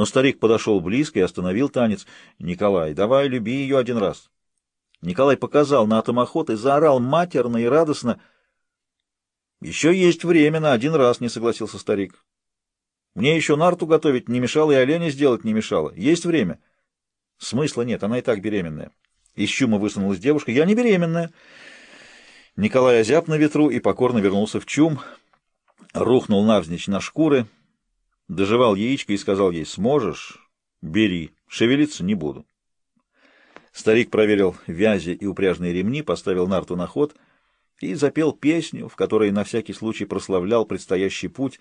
Но старик подошел близко и остановил танец. «Николай, давай, люби ее один раз». Николай показал на атомоход и заорал матерно и радостно. «Еще есть время на один раз», — не согласился старик. «Мне еще нарту готовить не мешало и оленя сделать не мешало. Есть время». «Смысла нет, она и так беременная». Из чума высунулась девушка. «Я не беременная». Николай озяб на ветру и покорно вернулся в чум, рухнул навзничь на шкуры, доживал яичко и сказал ей «Сможешь? Бери, шевелиться не буду». Старик проверил вязи и упряжные ремни, поставил нарту на ход и запел песню, в которой на всякий случай прославлял предстоящий путь.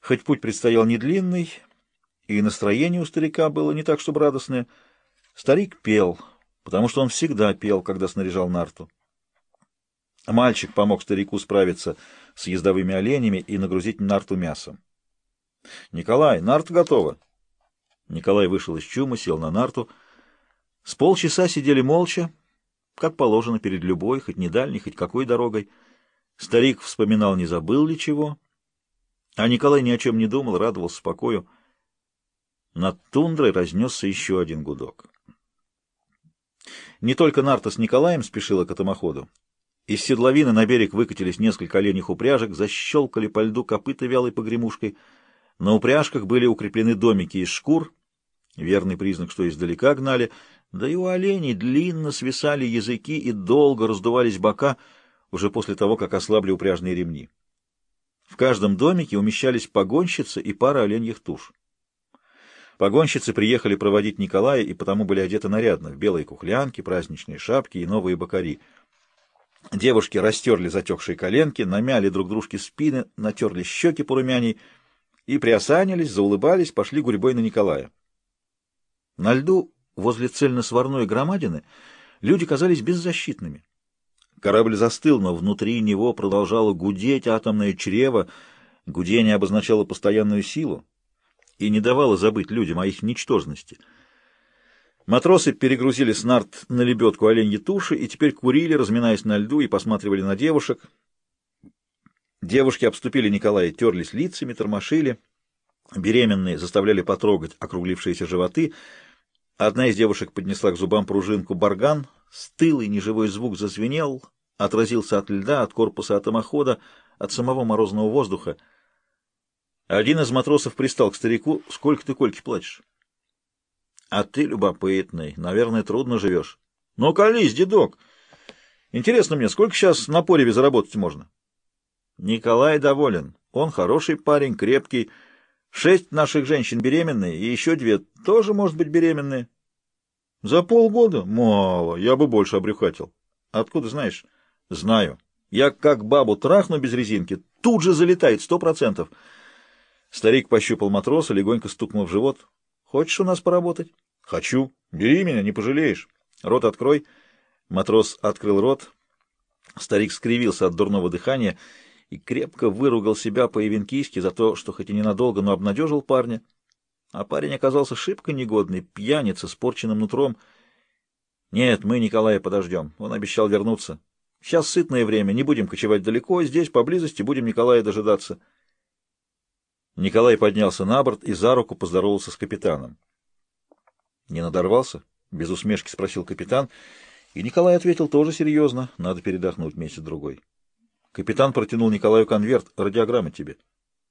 Хоть путь предстоял не длинный, и настроение у старика было не так, чтобы радостное, старик пел, потому что он всегда пел, когда снаряжал нарту. Мальчик помог старику справиться с ездовыми оленями и нагрузить нарту мясом. «Николай, нарта готова!» Николай вышел из чума, сел на нарту — с полчаса сидели молча, как положено перед любой, хоть не дальней, хоть какой дорогой. Старик вспоминал, не забыл ли чего. А Николай ни о чем не думал, радовался спокою. Над тундрой разнесся еще один гудок. Не только Нарта с Николаем спешила к атомоходу. Из седловины на берег выкатились несколько оленьих упряжек, защелкали по льду копыта вялой погремушкой. На упряжках были укреплены домики из шкур, верный признак, что издалека гнали — да и у оленей длинно свисали языки и долго раздувались бока, уже после того, как ослабли упряжные ремни. В каждом домике умещались погонщицы и пара оленьих туш. Погонщицы приехали проводить Николая и потому были одеты нарядно, в белые кухлянки, праздничные шапки и новые бокари. Девушки растерли затекшие коленки, намяли друг дружке спины, натерли щеки порумяней и приосанились, заулыбались, пошли гурьбой на Николая. На льду Возле цельносварной громадины люди казались беззащитными. Корабль застыл, но внутри него продолжало гудеть атомное чрево, гудение обозначало постоянную силу и не давало забыть людям о их ничтожности. Матросы перегрузили с нарт на лебедку оленьи туши и теперь курили, разминаясь на льду и посматривали на девушек. Девушки обступили Николая, терлись лицами, тормошили. Беременные заставляли потрогать округлившиеся животы — Одна из девушек поднесла к зубам пружинку барган, стылый неживой звук зазвенел, отразился от льда, от корпуса атомохода, от самого морозного воздуха. Один из матросов пристал к старику. — Сколько ты, Кольки, плачешь? — А ты любопытный. Наверное, трудно живешь. — Ну, колись, дедок. Интересно мне, сколько сейчас на пореве заработать можно? Николай доволен. Он хороший парень, крепкий, Шесть наших женщин беременные, и еще две тоже, может быть, беременные. За полгода? Мало, я бы больше обрюхатил. Откуда знаешь? Знаю. Я как бабу трахну без резинки, тут же залетает, сто процентов. Старик пощупал матроса, легонько стукнул в живот. Хочешь у нас поработать? Хочу. Бери меня, не пожалеешь. Рот открой. Матрос открыл рот. Старик скривился от дурного дыхания и крепко выругал себя по-ивенкийски за то, что хоть и ненадолго, но обнадежил парня. А парень оказался шибко негодный, пьяница порченным нутром. Нет, мы Николая подождем, он обещал вернуться. Сейчас сытное время, не будем кочевать далеко, здесь, поблизости, будем Николая дожидаться. Николай поднялся на борт и за руку поздоровался с капитаном. — Не надорвался? — без усмешки спросил капитан. И Николай ответил тоже серьезно. Надо передохнуть месяц-другой. Капитан протянул Николаю конверт. Радиограмма тебе.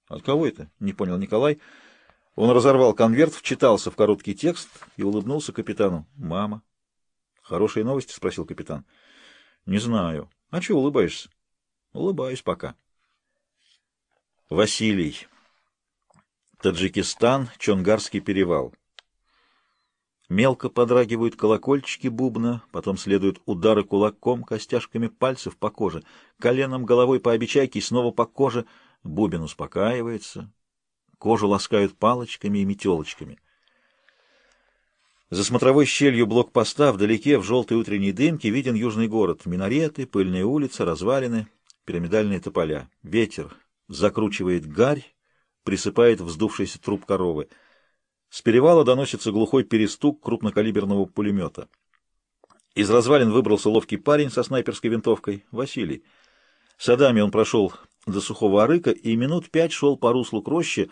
От кого это? Не понял Николай. Он разорвал конверт, вчитался в короткий текст и улыбнулся капитану. Мама. Хорошие новости? Спросил капитан. Не знаю. А чего улыбаешься? Улыбаюсь пока. Василий. Таджикистан, Чонгарский перевал. Мелко подрагивают колокольчики бубна, потом следуют удары кулаком, костяшками пальцев по коже, коленом головой по обечайке и снова по коже. Бубен успокаивается, кожу ласкают палочками и метелочками. За смотровой щелью блокпоста вдалеке в желтой утренней дымке виден южный город. Минареты, пыльные улицы, развалины, пирамидальные тополя. Ветер закручивает гарь, присыпает вздувшийся труп коровы — с перевала доносится глухой перестук крупнокалиберного пулемета. Из развалин выбрался ловкий парень со снайперской винтовкой, Василий. Садами он прошел до сухого арыка и минут пять шел по руслу к роще,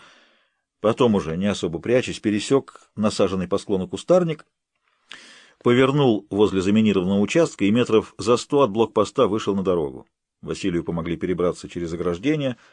Потом уже, не особо прячась, пересек насаженный по склону кустарник, повернул возле заминированного участка и метров за сто от блокпоста вышел на дорогу. Василию помогли перебраться через ограждение —